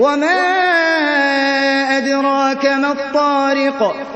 وَمَا أَدْرَاكَ مَا الطَّارِقُ